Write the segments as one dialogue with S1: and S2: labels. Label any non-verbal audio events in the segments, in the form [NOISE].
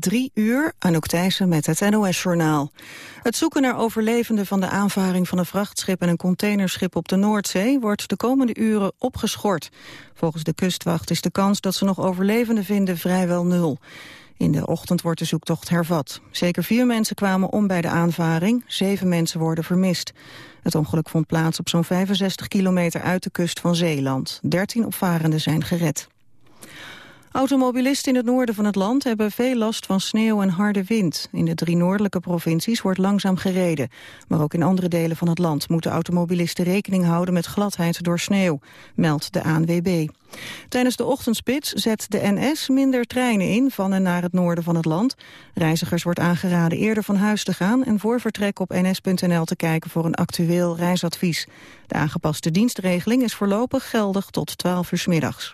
S1: drie uur, Anouk Thijssen met het NOS-journaal. Het zoeken naar overlevenden van de aanvaring van een vrachtschip en een containerschip op de Noordzee wordt de komende uren opgeschort. Volgens de kustwacht is de kans dat ze nog overlevenden vinden vrijwel nul. In de ochtend wordt de zoektocht hervat. Zeker vier mensen kwamen om bij de aanvaring, zeven mensen worden vermist. Het ongeluk vond plaats op zo'n 65 kilometer uit de kust van Zeeland. Dertien opvarenden zijn gered. Automobilisten in het noorden van het land hebben veel last van sneeuw en harde wind. In de drie noordelijke provincies wordt langzaam gereden. Maar ook in andere delen van het land moeten automobilisten rekening houden met gladheid door sneeuw, meldt de ANWB. Tijdens de ochtendspits zet de NS minder treinen in van en naar het noorden van het land. Reizigers wordt aangeraden eerder van huis te gaan en voor vertrek op ns.nl te kijken voor een actueel reisadvies. De aangepaste dienstregeling is voorlopig geldig tot 12 uur middags.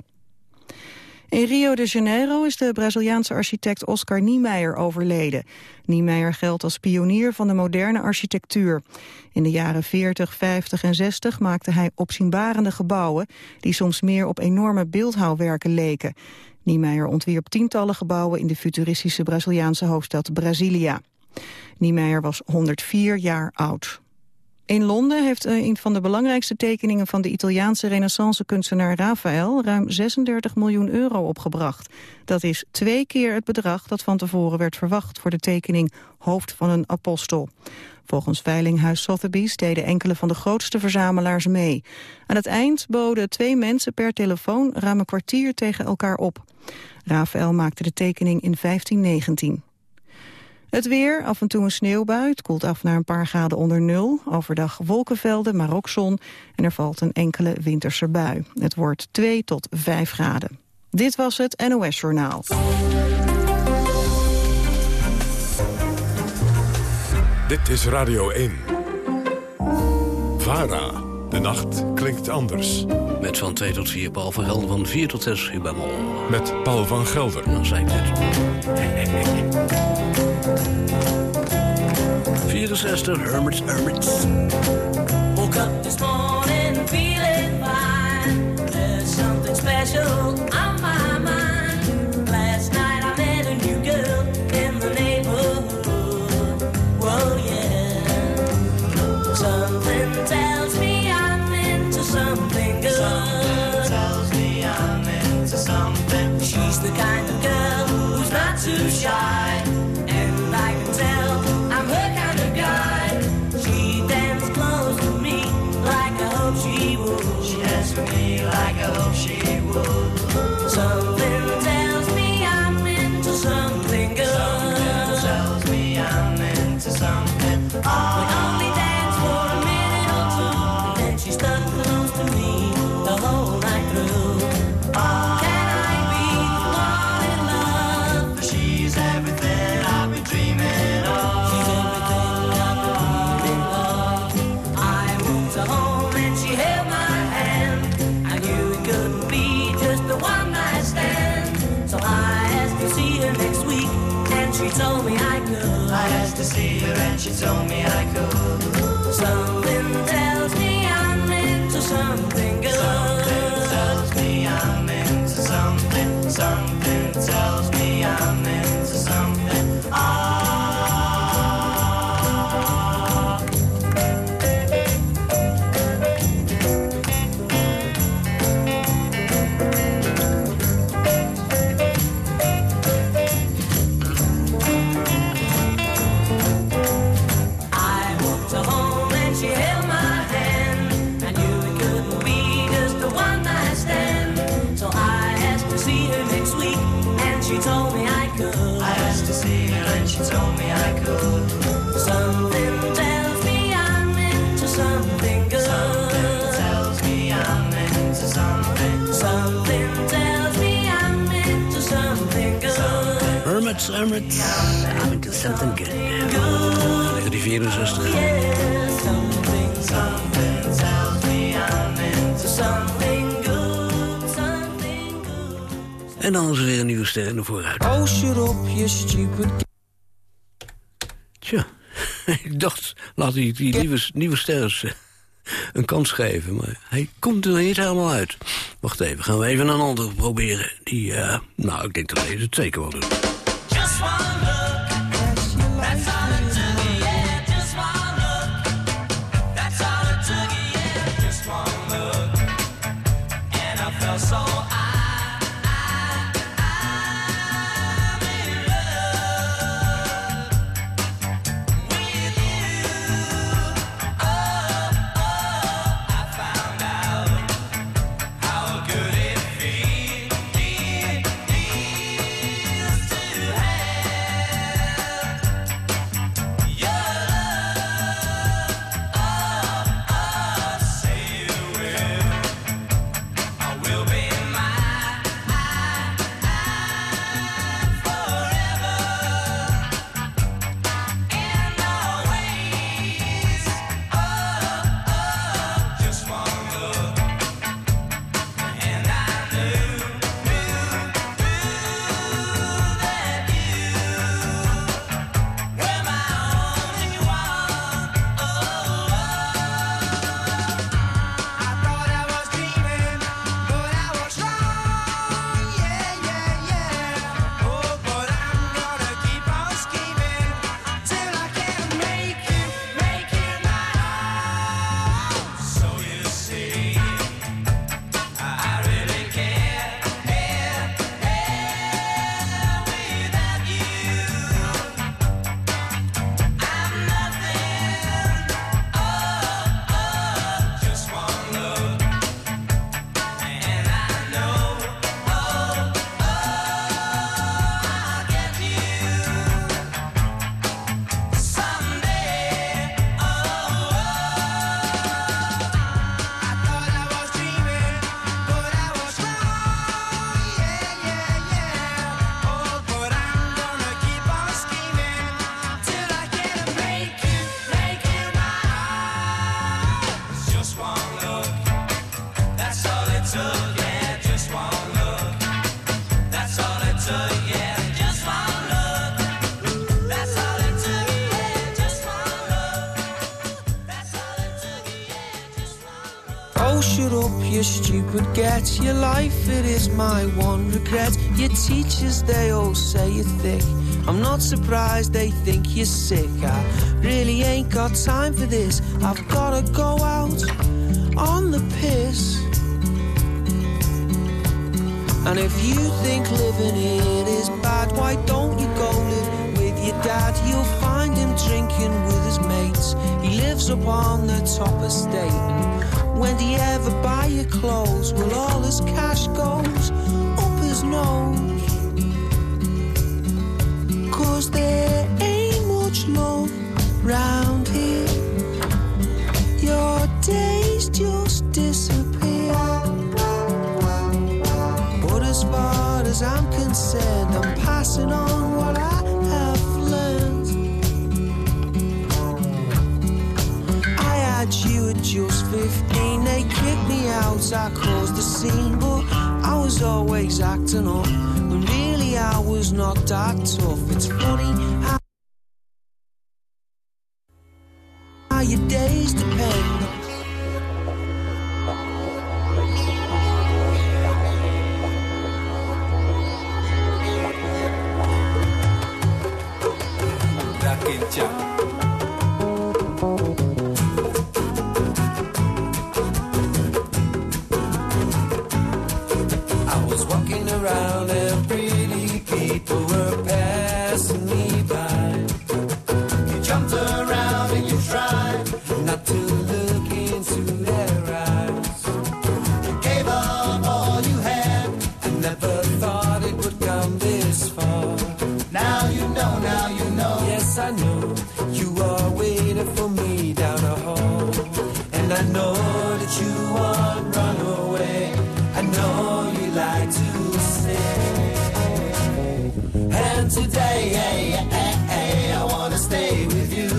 S1: In Rio de Janeiro is de Braziliaanse architect Oscar Niemeyer overleden. Niemeyer geldt als pionier van de moderne architectuur. In de jaren 40, 50 en 60 maakte hij opzienbarende gebouwen... die soms meer op enorme beeldhouwwerken leken. Niemeyer ontwierp tientallen gebouwen in de futuristische Braziliaanse hoofdstad Brasilia. Niemeyer was 104 jaar oud. In Londen heeft eh, een van de belangrijkste tekeningen van de Italiaanse renaissance-kunstenaar Raphaël ruim 36 miljoen euro opgebracht. Dat is twee keer het bedrag dat van tevoren werd verwacht voor de tekening Hoofd van een Apostel. Volgens Veilinghuis Sotheby's deden enkele van de grootste verzamelaars mee. Aan het eind boden twee mensen per telefoon ruim een kwartier tegen elkaar op. Raphaël maakte de tekening in 1519. Het weer, af en toe een sneeuwbui. Het koelt af naar een paar graden onder nul. Overdag wolkenvelden, maar ook zon. En er valt een enkele winterse bui. Het wordt 2 tot 5 graden. Dit was het NOS Journaal.
S2: Dit is Radio 1. VARA. De nacht klinkt anders.
S3: Met van 2 tot 4 Paul van Gelder, van 4 tot 6 Ruben Mol.
S2: Met Paul van Gelder.
S3: Dan zei ik het. 64, Hermits, Hermits.
S4: Woke up this morning feeling fine. There's something special she told me I could.
S3: Vooruit.
S5: Oh, shut up, you stupid
S3: Tja, [LAUGHS] ik dacht, laat die, die nieuwe, nieuwe ster eens eh, een kans geven. Maar hij komt er niet helemaal uit. Wacht even, gaan we even een ander proberen. Die, eh, nou, ik denk dat deze het zeker wel doet.
S6: Your
S5: life, it is my one regret. Your teachers, they all say you're thick. I'm not surprised they think you're sick. I really ain't got time for this. I've gotta go out on the piss. And if you think living here is bad, why don't you go live with your dad? You'll find him drinking with his mates. He lives up on the top estate. When do you ever buy your clothes? Well, all his cash goes up his nose. Cause there ain't much love round here. Your days just disappear. But as far as I'm concerned, I'm passing on what I have learned. I had you at just 15, they kicked me I caused the scene, but I was always acting up. When really I was not that tough. It's funny that you won't run away. I know you like to say. And today, I wanna stay with you.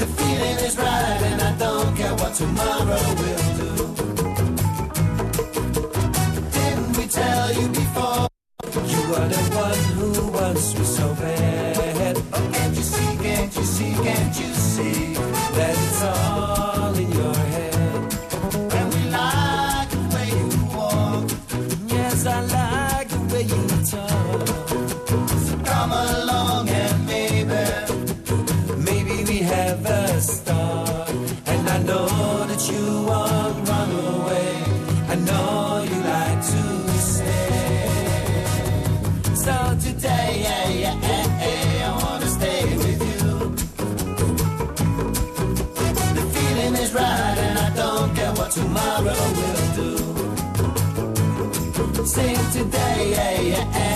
S5: The feeling is right, and I don't care what tomorrow will do. Didn't we tell you before? You are the one who wants me so sing today.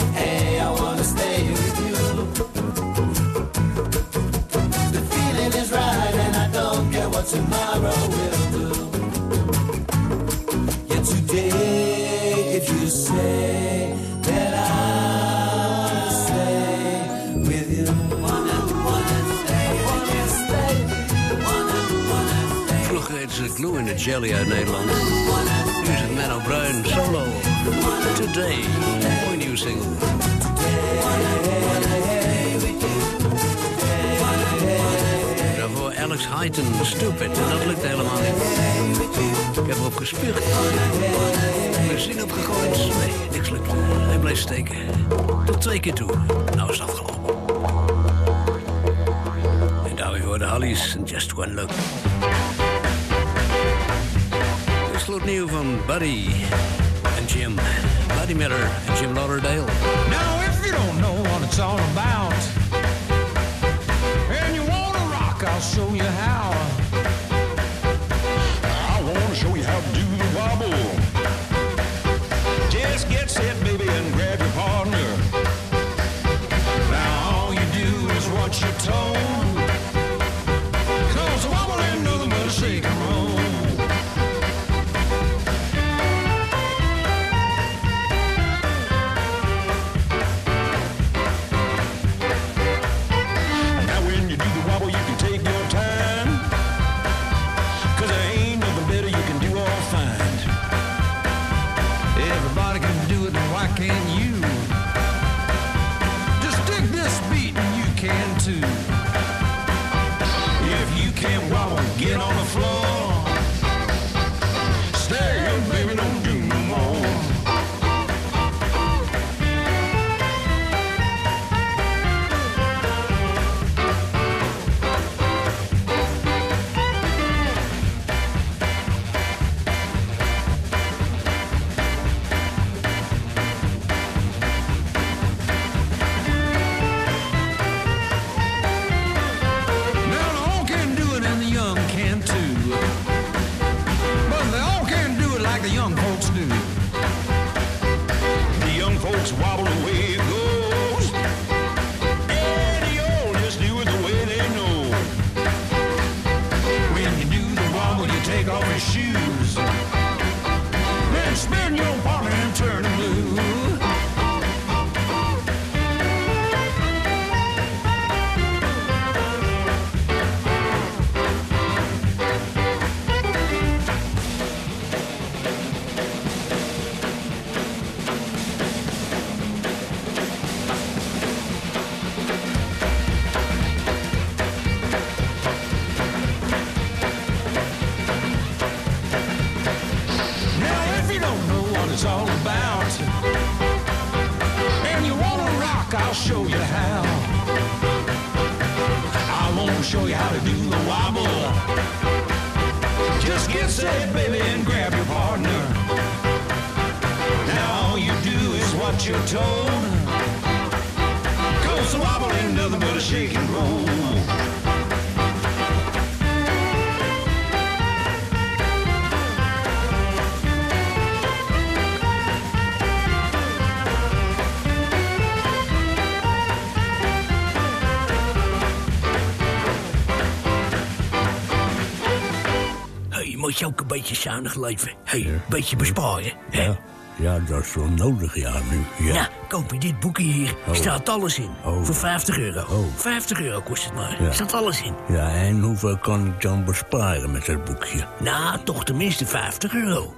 S3: Jelly uit Nederland. Nu is het Menno Bruin solo. Today, mooi nieuwe single. Daarvoor Alex Hayton Stupid. En dat lukte helemaal niet. Ik heb erop gespuugd. Benzine opgegooid. Nee, niks lukt. Hij blijft steken. Tot twee keer toe. Nou is dat afgelopen. En daarmee hoorde Hallies Just One Look. absolute new van Buddy and Jim. Buddy Miller and Jim Lauderdale.
S7: Now, if you don't know what it's all about, and you want to rock, I'll show you how. take off his shoes.
S3: beetje zuinig leven. Hé, hey, een beetje besparen. hè?
S8: Ja, dat is wel nodig, ja, nu. Ja.
S3: Nou, koop je dit boekje hier.
S8: Oh.
S3: Staat alles in.
S8: Oh.
S3: Voor 50 euro.
S8: Oh.
S3: 50 euro kost het maar.
S8: Ja.
S3: Staat alles in.
S8: Ja, en hoeveel kan ik dan besparen met dat boekje?
S3: Nou, toch tenminste 50 euro.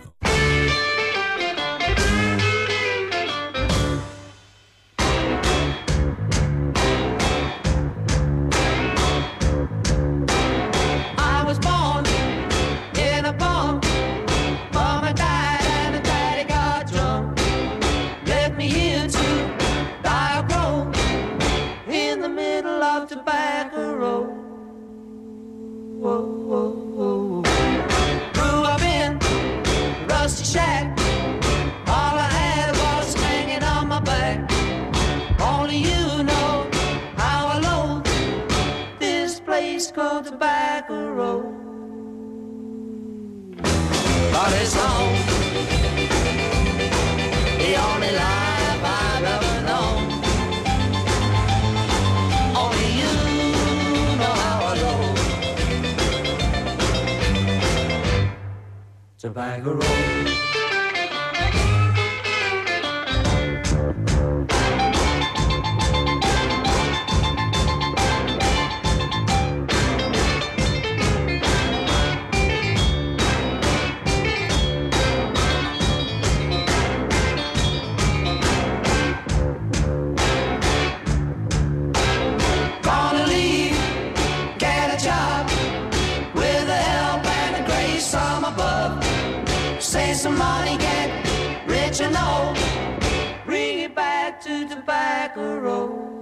S9: Tobacco Road. Tobacco Road. Whoa,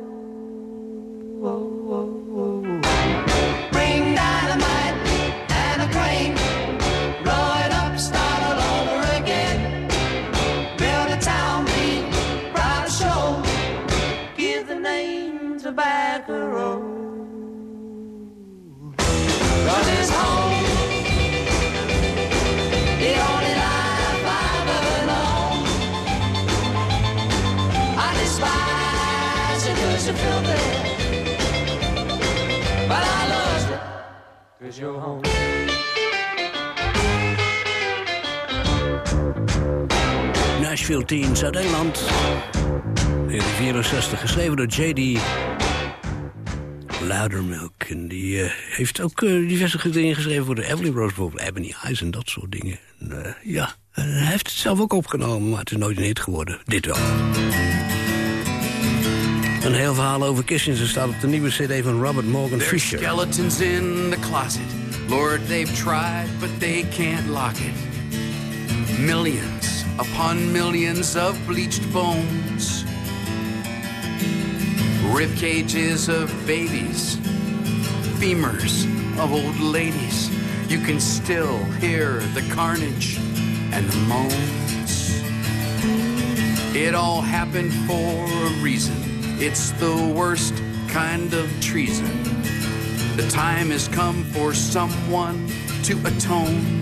S9: home.
S3: Nashville Teen, Zuid-Engeland. 1964, geschreven door J.D. Loudermilk. En die eh, heeft ook eh, diverse dingen geschreven voor de Everly Rose, bijvoorbeeld Ebony Eyes en dat soort dingen. En, eh, ja, en hij heeft het zelf ook opgenomen, maar het is nooit een hit geworden. Dit wel. Een heel verhaal over Kissinger staat op de nieuwe cd van Robert Morgan Fisher.
S10: skeletons in the closet. Lord, they've tried, but they can't lock it. Millions upon millions of bleached bones. Rib cages of babies. Femurs of old ladies. You can still hear the carnage and the moans. It all happened for a reason. It's the worst kind of treason. The time has come for someone to atone.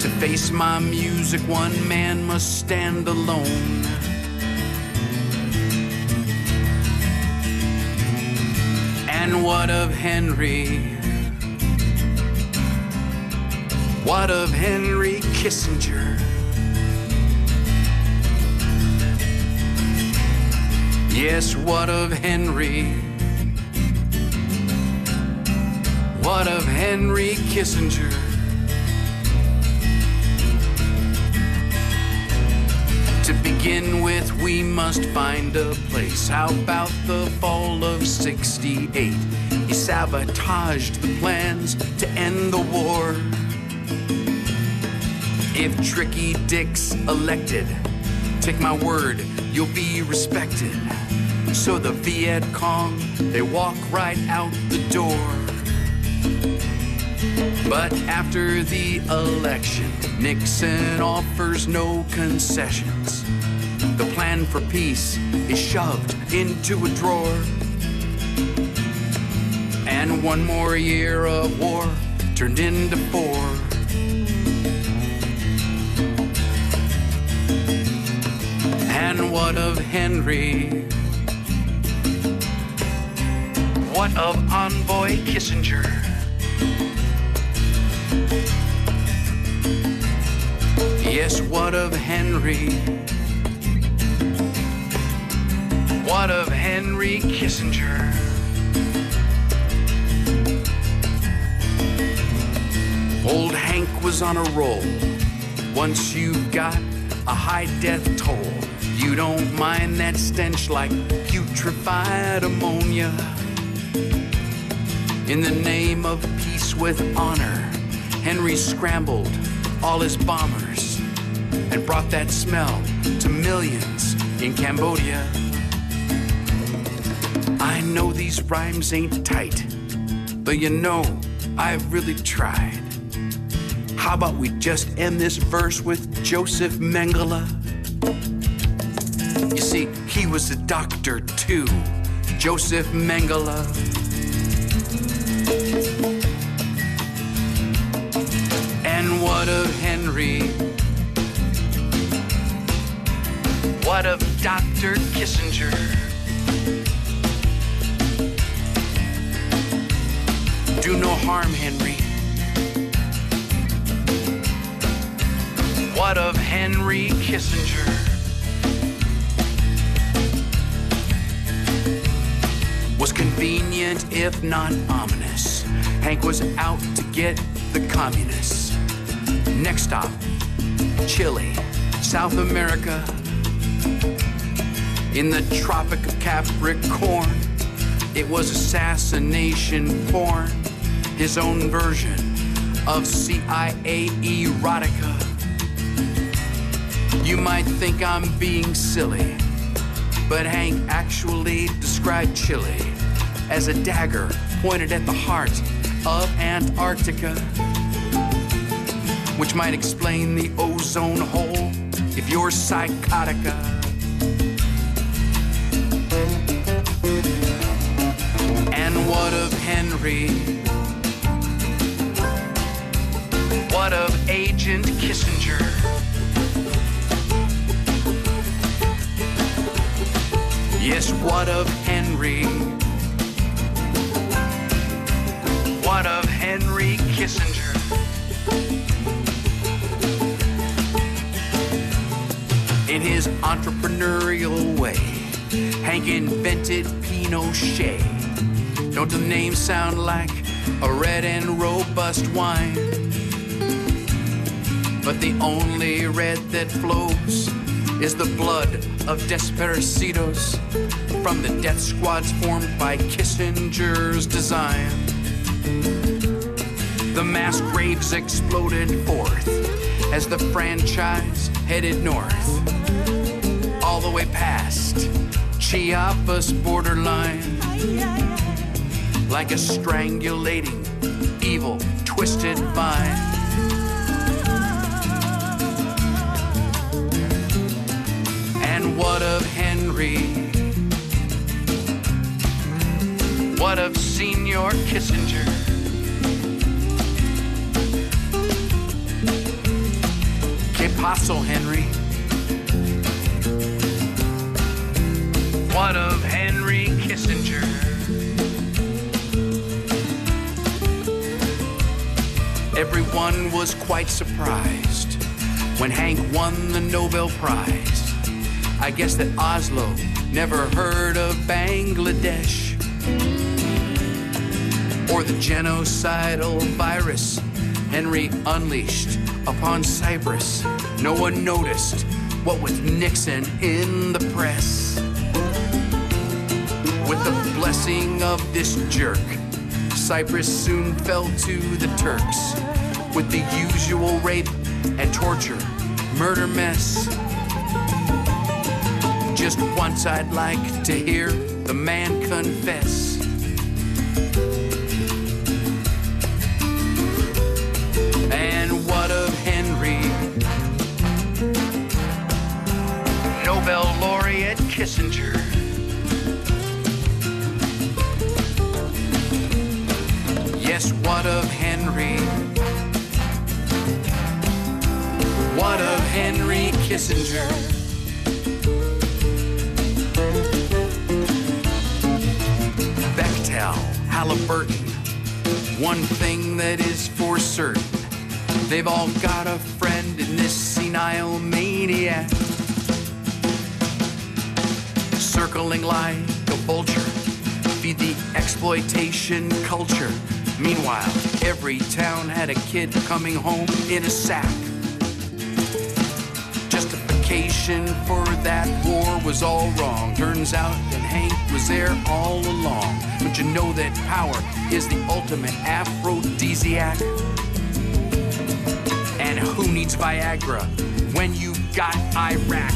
S10: To face my music, one man must stand alone. And what of Henry? What of Henry Kissinger? Yes, what of Henry? What of Henry Kissinger? To begin with, we must find a place. How about the fall of 68? He sabotaged the plans to end the war. If Tricky Dick's elected, take my word, you'll be respected. So the Viet Cong, they walk right out the door. But after the election, Nixon offers no concessions. The plan for peace is shoved into a drawer. And one more year of war turned into four. What of Henry? What of Envoy Kissinger? Yes, what of Henry? What of Henry Kissinger? Old Hank was on a roll. Once you've got a high death toll, you don't mind that stench like putrefied ammonia. In the name of peace with honor, Henry scrambled all his bombers and brought that smell to millions in Cambodia. I know these rhymes ain't tight, but you know I've really tried. How about we just end this verse with Joseph Mengele? see, he was a doctor too, Joseph Mengele. And what of Henry? What of Dr. Kissinger? Do no harm, Henry. What of Henry Kissinger? Was convenient if not ominous. Hank was out to get the communists. Next stop, Chile, South America. In the Tropic of Capricorn, it was assassination porn, his own version of CIA erotica. You might think I'm being silly, but Hank actually described Chile as a dagger pointed at the heart of Antarctica, which might explain the ozone hole if you're psychotica. And what of Henry? What of Agent Kissinger? Yes, what of Henry? What of Henry Kissinger? In his entrepreneurial way, Hank invented Pinochet. Don't the name sound like a red and robust wine? But the only red that flows is the blood of desaparecidos from the death squads formed by Kissinger's design. The mass graves exploded forth as the franchise headed north, all the way past Chiapas borderline, like a strangulating, evil, twisted vine. And what of Henry? What of Señor Kissinger? Que paso, Henry? What of Henry Kissinger? Everyone was quite surprised when Hank won the Nobel Prize. I guess that Oslo never heard of Bangladesh or the genocidal virus Henry unleashed upon Cyprus. No one noticed what with Nixon in the press. With the blessing of this jerk, Cyprus soon fell to the Turks with the usual rape and torture, murder mess. Just once I'd like to hear the man confess. What of Henry? What of Henry Kissinger? Bechtel, Halliburton. One thing that is for certain, they've all got a friend in this senile maniac. Circling like a vulture, feed the exploitation culture. Meanwhile, every town had a kid coming home in a sack. Justification for that war was all wrong. Turns out that Hank was there all along. But you know that power is the ultimate aphrodisiac. And who needs Viagra when you've got Iraq?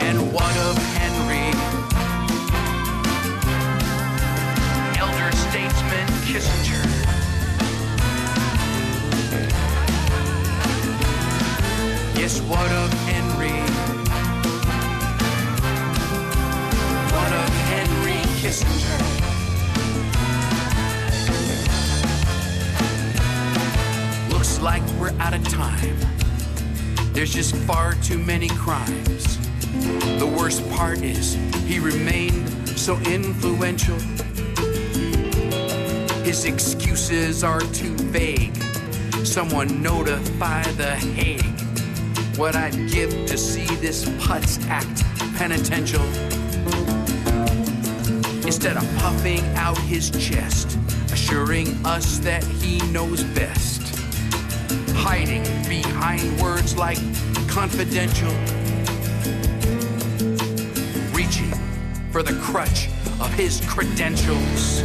S10: And what of Kissinger. Yes, what of Henry? What of Henry Kissinger? Looks like we're out of time. There's just far too many crimes. The worst part is he remained so influential his excuses are too vague. Someone notify the Hague. What I'd give to see this putz act penitential. Instead of puffing out his chest, assuring us that he knows best. Hiding behind words like confidential. Reaching for the crutch of his credentials.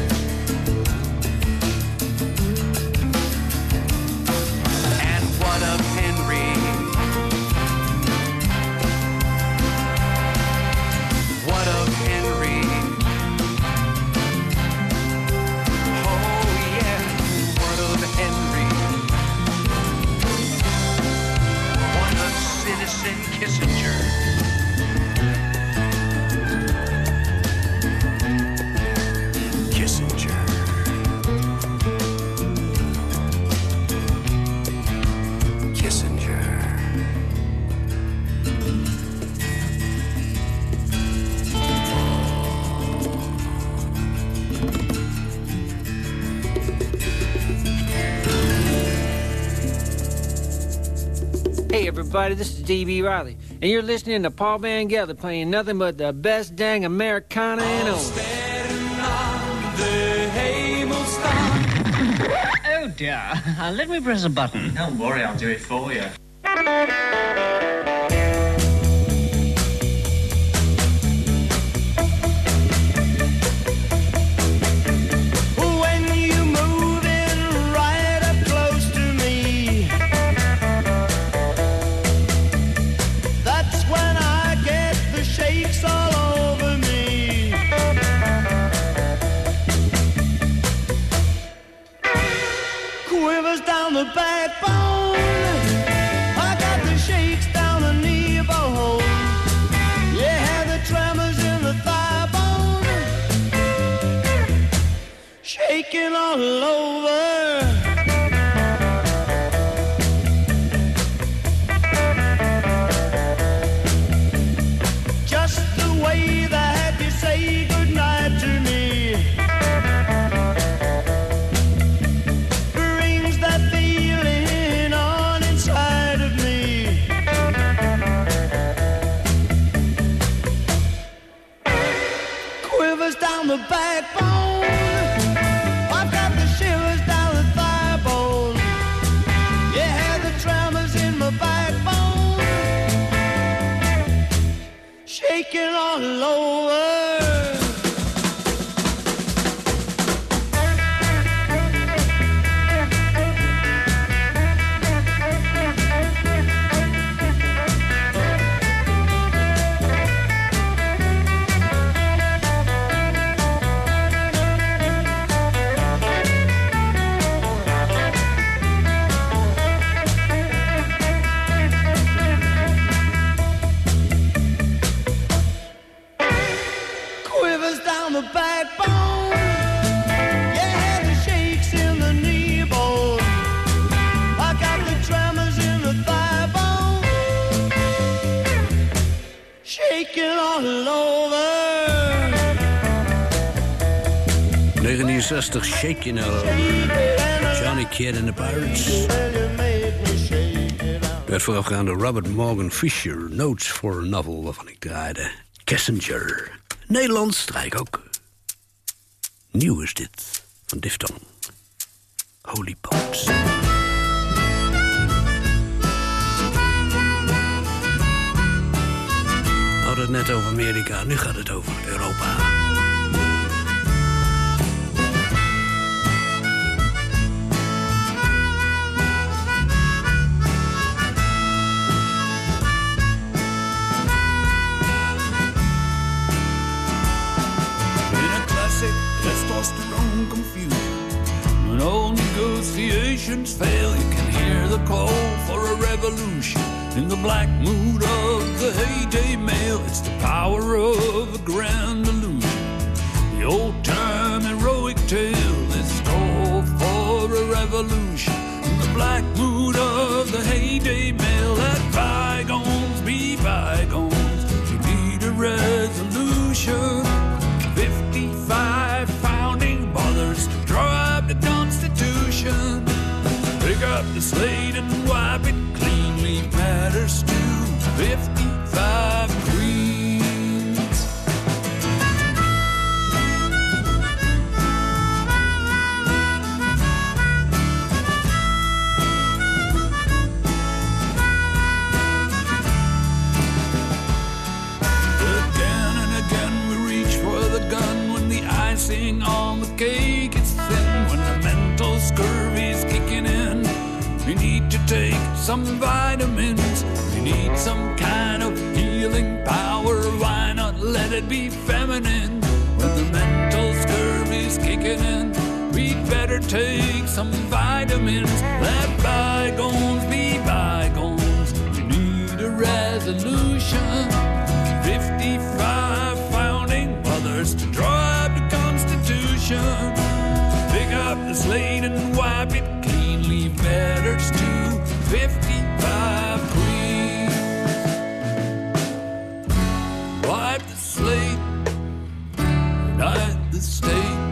S11: Riley, and you're listening to Paul Van Gelder playing nothing but the best dang Americana in.
S12: Oh dear. Uh, let me press a button.
S13: Don't worry, I'll do it for you.
S14: Shaking All Over.
S3: Johnny Kidd and the Pirates. Robert Morgan Fisher. Notes for a Novel, waarvan ik draaide. Kissinger. Nederlands strijk ook. Nieuw is dit, van Diftong. Holy Boats. We hadden het net over Amerika, nu gaat het over Europa.
S15: nations fail, you can hear the call for a revolution. In the black mood of the heyday mail, it's the power of a grand illusion. The old time heroic tale is called for a revolution. In the black mood of the heyday mail, let bygones be bygones. You need a revolution. slate late take some vitamins. Let bygones be bygones. You need a resolution. 55 founding mothers to draw up the Constitution. Pick up the slate and wipe it clean. Leave letters to 55 please. Wipe the slate, unite the
S6: state.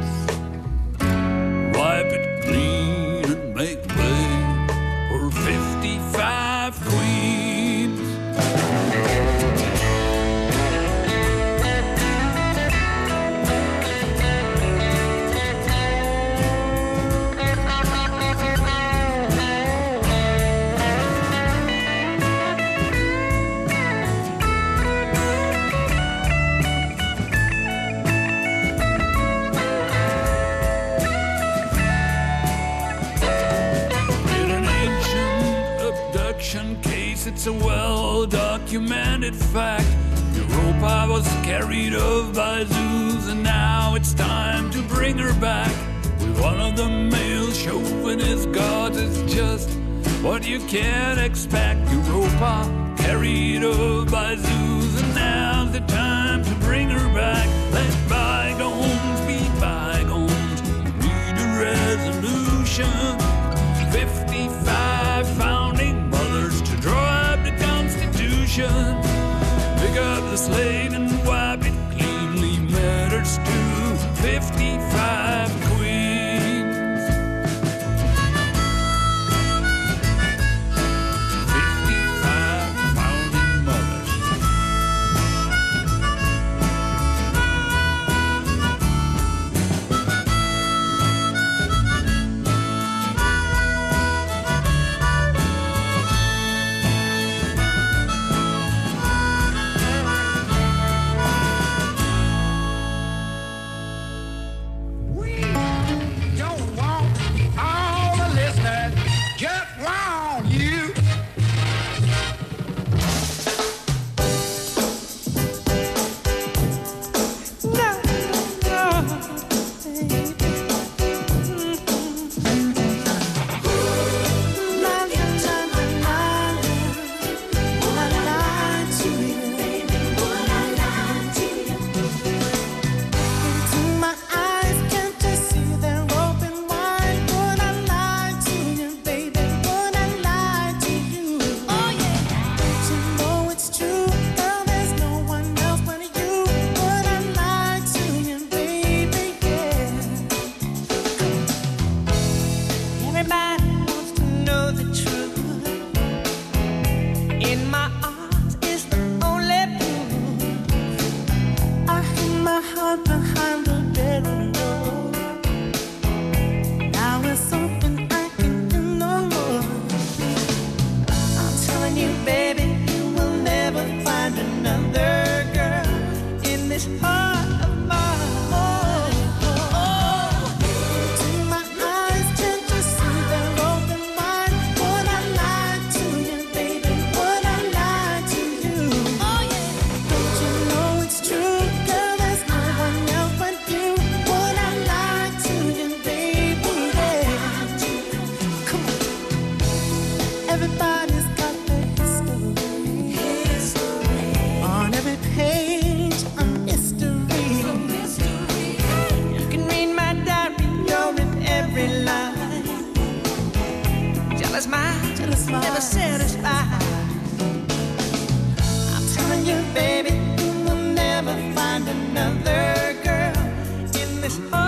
S6: this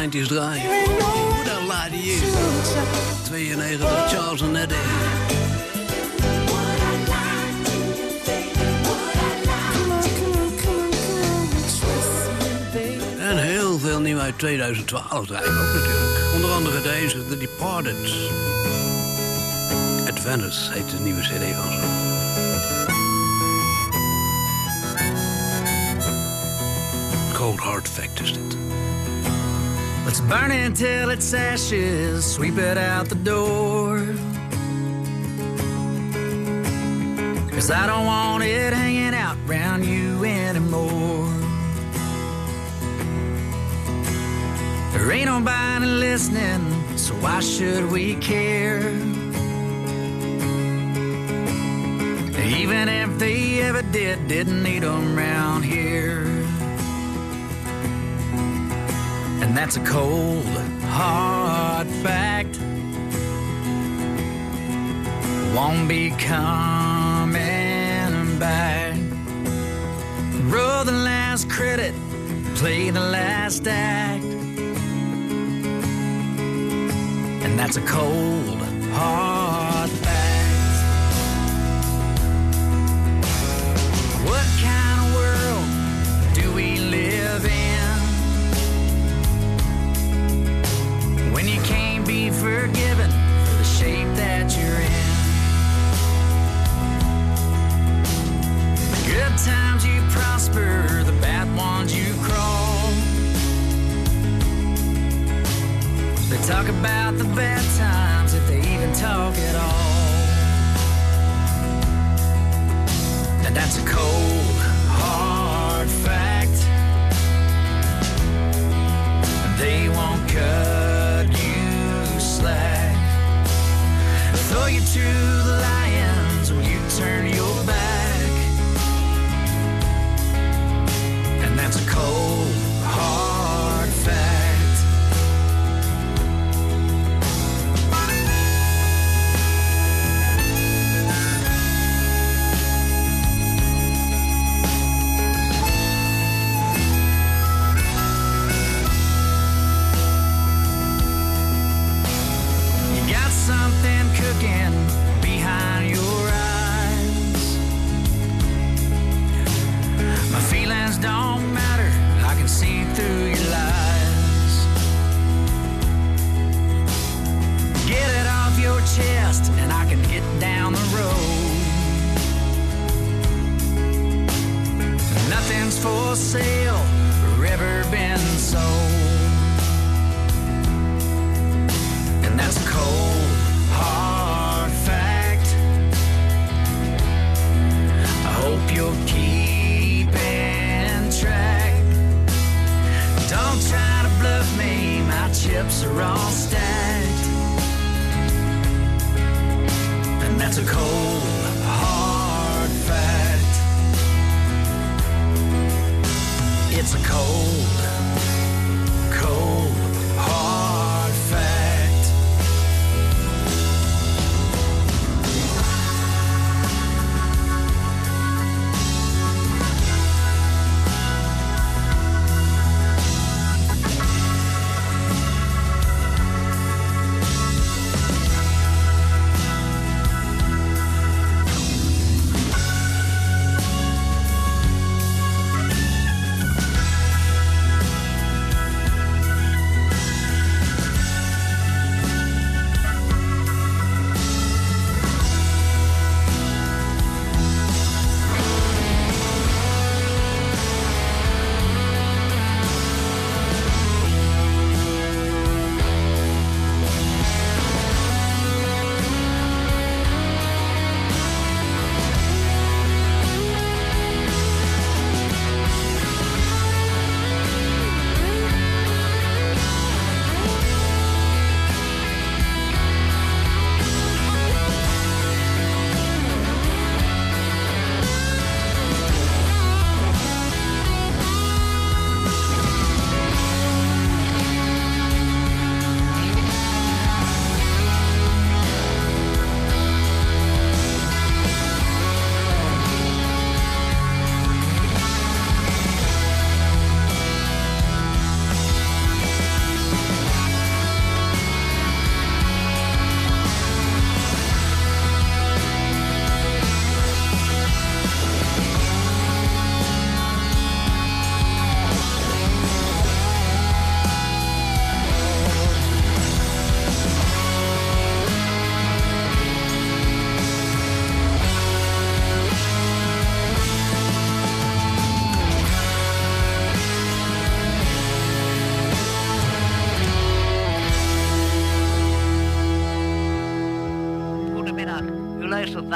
S3: 90's draaien. Hoe dat laat is. 92, Charles en Eddie. En heel veel nieuw uit 2012 draaien ook natuurlijk. Onder andere deze, The Departed. At Venice heet de nieuwe cd van zo. Cold Hard Fact is dit.
S16: Let's burn it till it's ashes, sweep it out the door. Cause I don't want it hanging out around you anymore. There ain't nobody listening, so why should we care? Even if they ever did, didn't need them round here. that's a cold, hard fact. Won't be coming back. Roll the last credit, play the last act. And that's a cold, hard It's a cold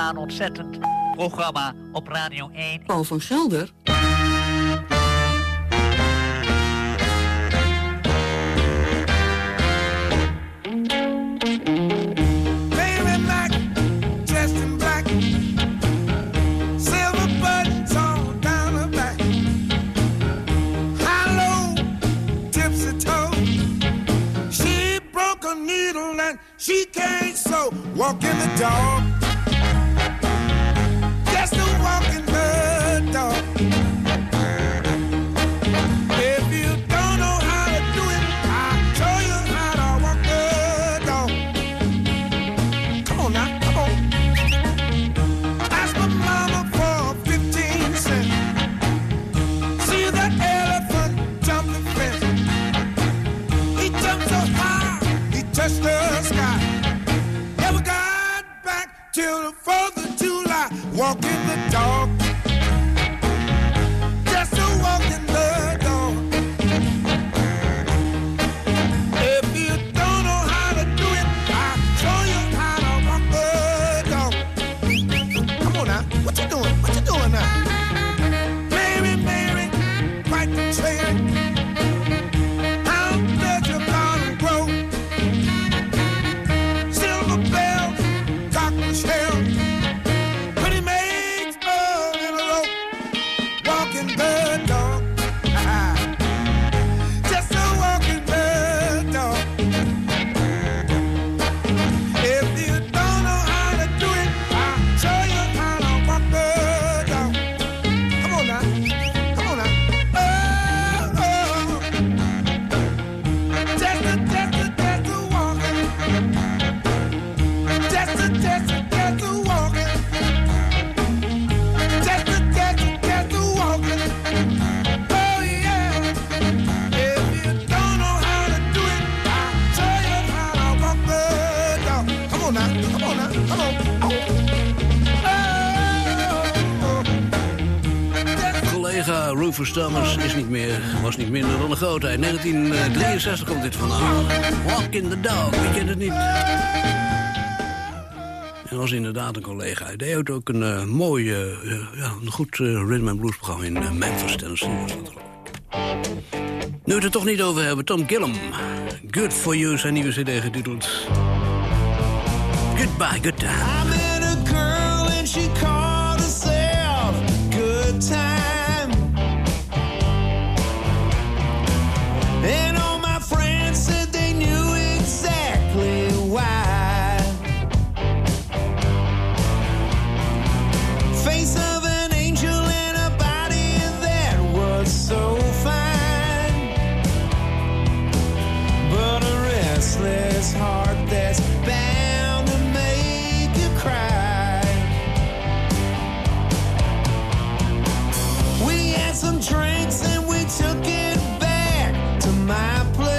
S17: aan ontzettend programma op Radio 1.
S18: Paul van Gelder.
S3: Eh, 1963 eh, komt dit vandaan. Walk in the Dog, weet je het niet? En was inderdaad een collega. Hij deed ook een uh, mooi, ja, een goed rhythm and blues programma in Memphis, Tennessee was dat geloof ik. Nu het er toch niet over hebben, Tom Gillum. Good for You, zijn nieuwe cd getiteld. Goodbye, good time.
S19: My place.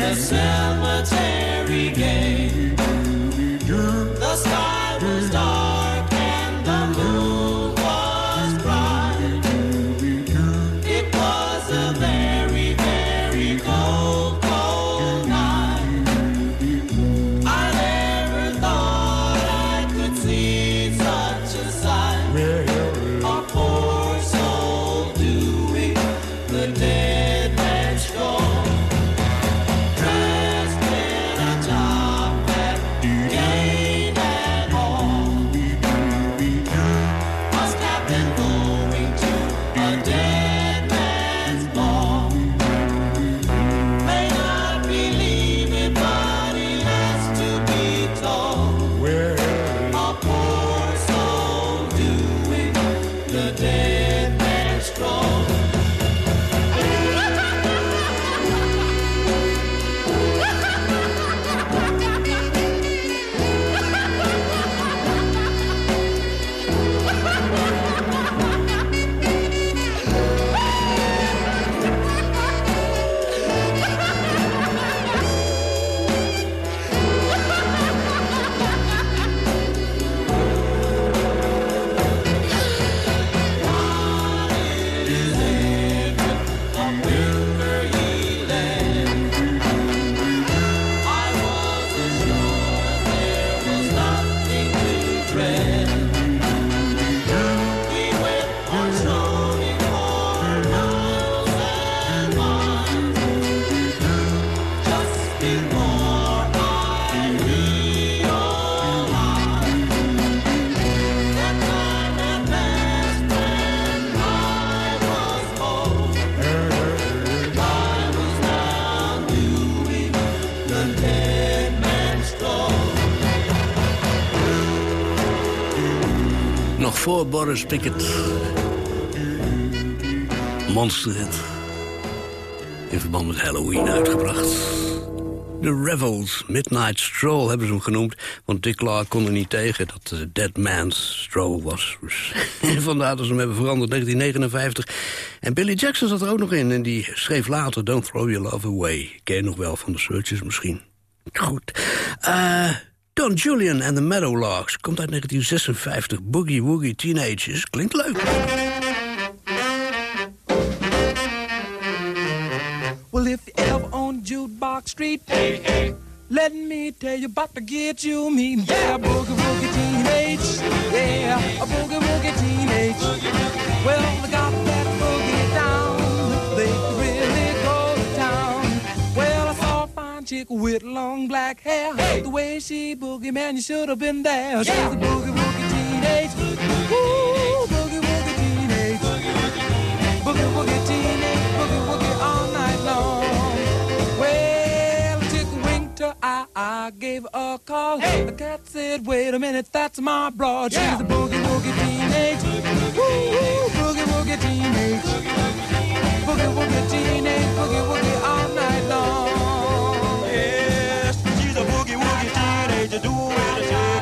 S19: the cemetery
S3: game. Voor Boris Pickett. Monster Hit. In verband met Halloween uitgebracht. The Revels, Midnight Stroll hebben ze hem genoemd. Want Dick Clark kon er niet tegen dat het Dead Man's Stroll was. Dus [LAUGHS] vandaar dat ze hem hebben veranderd, 1959. En Billy Jackson zat er ook nog in. En die schreef later Don't Throw Your Love Away. Ken je nog wel van de Searchers misschien. Goed. Eh... Don Julian and the Meadowlarks komt uit 1956. Boogie Woogie Teenagers. Klinkt leuk.
S20: Well, if you ever on Jukebox Street, hey, hey, let me tell you about the get you mean. Yeah, boogie woogie teenage. Yeah, a boogie woogie teenage. Well, they got that chick with long black hair. Hey. The way she boogie, man, you should have been there. She's a boogie woogie teenage. Ooh, boogie woogie teenage. Boogie woogie teenage. Boogie woogie all night long. Well, chick winked her eye. I gave her a call. The cat said, wait a minute, that's my broad. She's a boogie woogie teenage. Woo, boogie woogie teenage. Boogie woogie teenage. Boogie woogie all night long. Yes, she's a boogie woogie teenager doing a shaking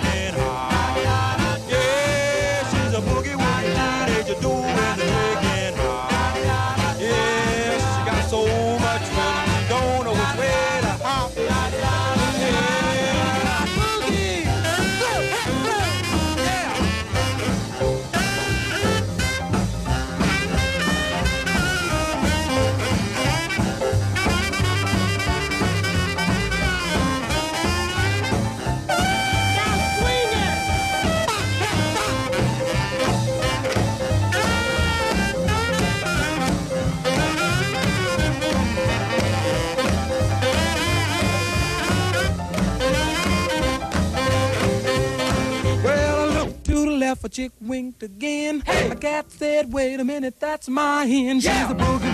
S20: chick winked again. A cat said, wait a minute, that's my hen. She's a boogie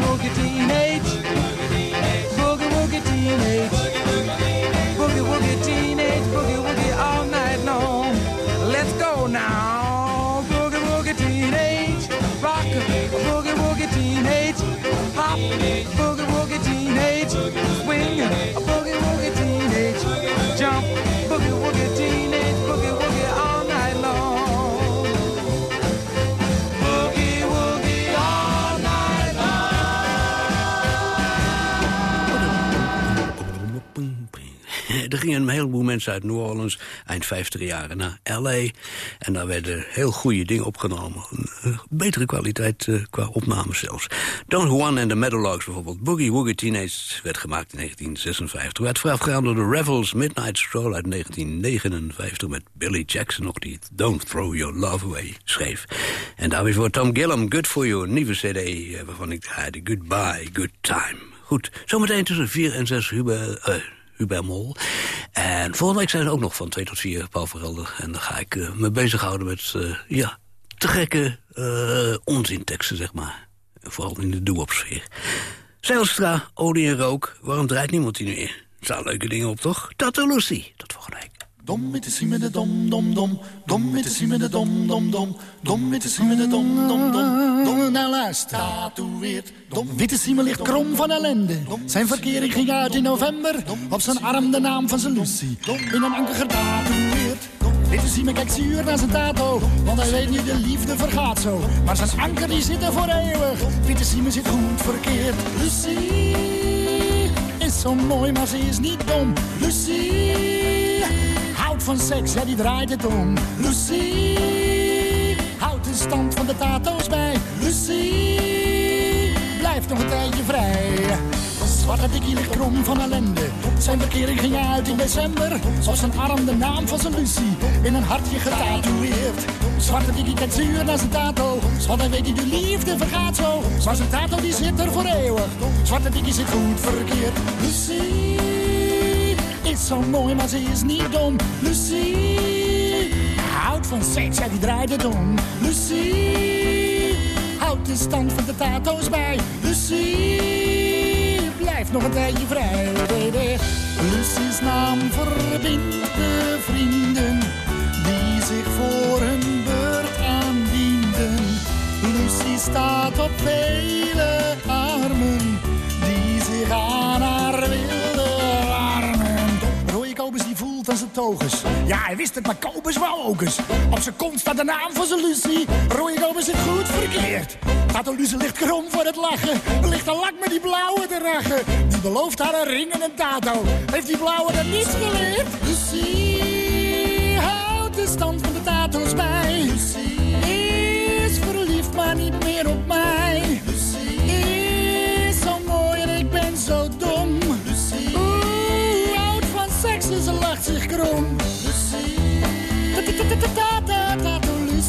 S3: Er gingen een heleboel mensen uit New Orleans eind 50 jaren naar L.A. En daar werden heel goede dingen opgenomen. Eh, betere kwaliteit eh, qua opnames zelfs. Don Juan en de Meadowlarks bijvoorbeeld. Boogie Woogie Teenage werd gemaakt in 1956. Werd voorafgegaan door de Revels Midnight Stroll uit 1959... met Billy Jackson nog die Don't Throw Your Love Away schreef. En daarmee voor Tom Gillum, Good For You, nieuwe cd... eh, waarvan ik draaide Goodbye, Good Time. Goed, zometeen tussen 4 en 6 Hubert, eh, Hubert Mol. En volgende week zijn ze ook nog van 2 tot 4 Paul. En dan ga ik eh, me bezighouden met, eh, ja, te gekke eh onzinteksten, zeg maar. Vooral in de doe-op-sfeer. Zijlstra, olie en rook. Waarom draait niemand die nu in? Er leuke dingen op, toch? Tattoo Lucy. Tot volgende week.
S21: Dom met de de dom dom dom. Dom met de de dom dom dom. Dom met de dom dom dom. Dom nou luister. Tatoeëerd. Dom. Witte Siemen ligt krom van ellende. Zijn verkering ging uit in november. Op zijn arm de naam van zijn Lucy. In een anker getatoeëerd. Witte Siemen kijkt zuur naar zijn tato. Want hij weet niet, de liefde vergaat zo. Maar zijn anker die zit er voor eeuwig. Witte Siemen zit goed verkeerd. Lucy is zo mooi, maar ze is niet dom. Lucy houdt van seks, ja die draait het om. Lucy houdt de stand van de tato's bij. Lucy blijft nog een tijdje vrij. Zwarte dikkie ligt krom van ellende. Zijn verkering ging uit in december. Op zijn arm de naam van zijn Lucy. In een hartje getatoeëerd. Zwarte dikkie kijkt zuur naar zijn tato. Want hij weet niet, de liefde vergaat zo. Maar zijn tato die zit er voor eeuwig. Zwarte dikkie zit goed verkeerd. Lucy is zo mooi, maar ze is niet dom. Lucy houdt van seks, ja die draait het om. Lucy houdt de stand van de tato's bij. Lucy blijft nog een tijdje vrij, baby. Lucy's naam verbindt de vrienden die zich voor hun beurt aan op vele armen die zich aan zijn togus. Ja, hij wist het, maar Kobus wou ook eens. Op zijn kont staat de naam van zijn Lucie. Rooie Kobus zit goed verkeerd. Tato Lucie ligt krom voor het lachen. Ligt een lak met die blauwe te rachen. Die belooft haar een ring en een tato. Heeft die blauwe dan niets geleerd? Lucie, houdt de stand van de tato's bij.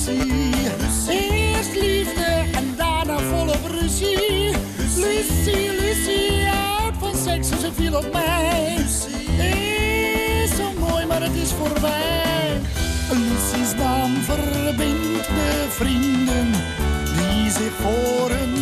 S21: Lucie. Eerst liefde en daarna volop ruzie. Lucie, Lucie, oud van seks en ze viel op mij. Is zo mooi, maar het is voorbij. Lucie's naam verbindt de vrienden die zich voor een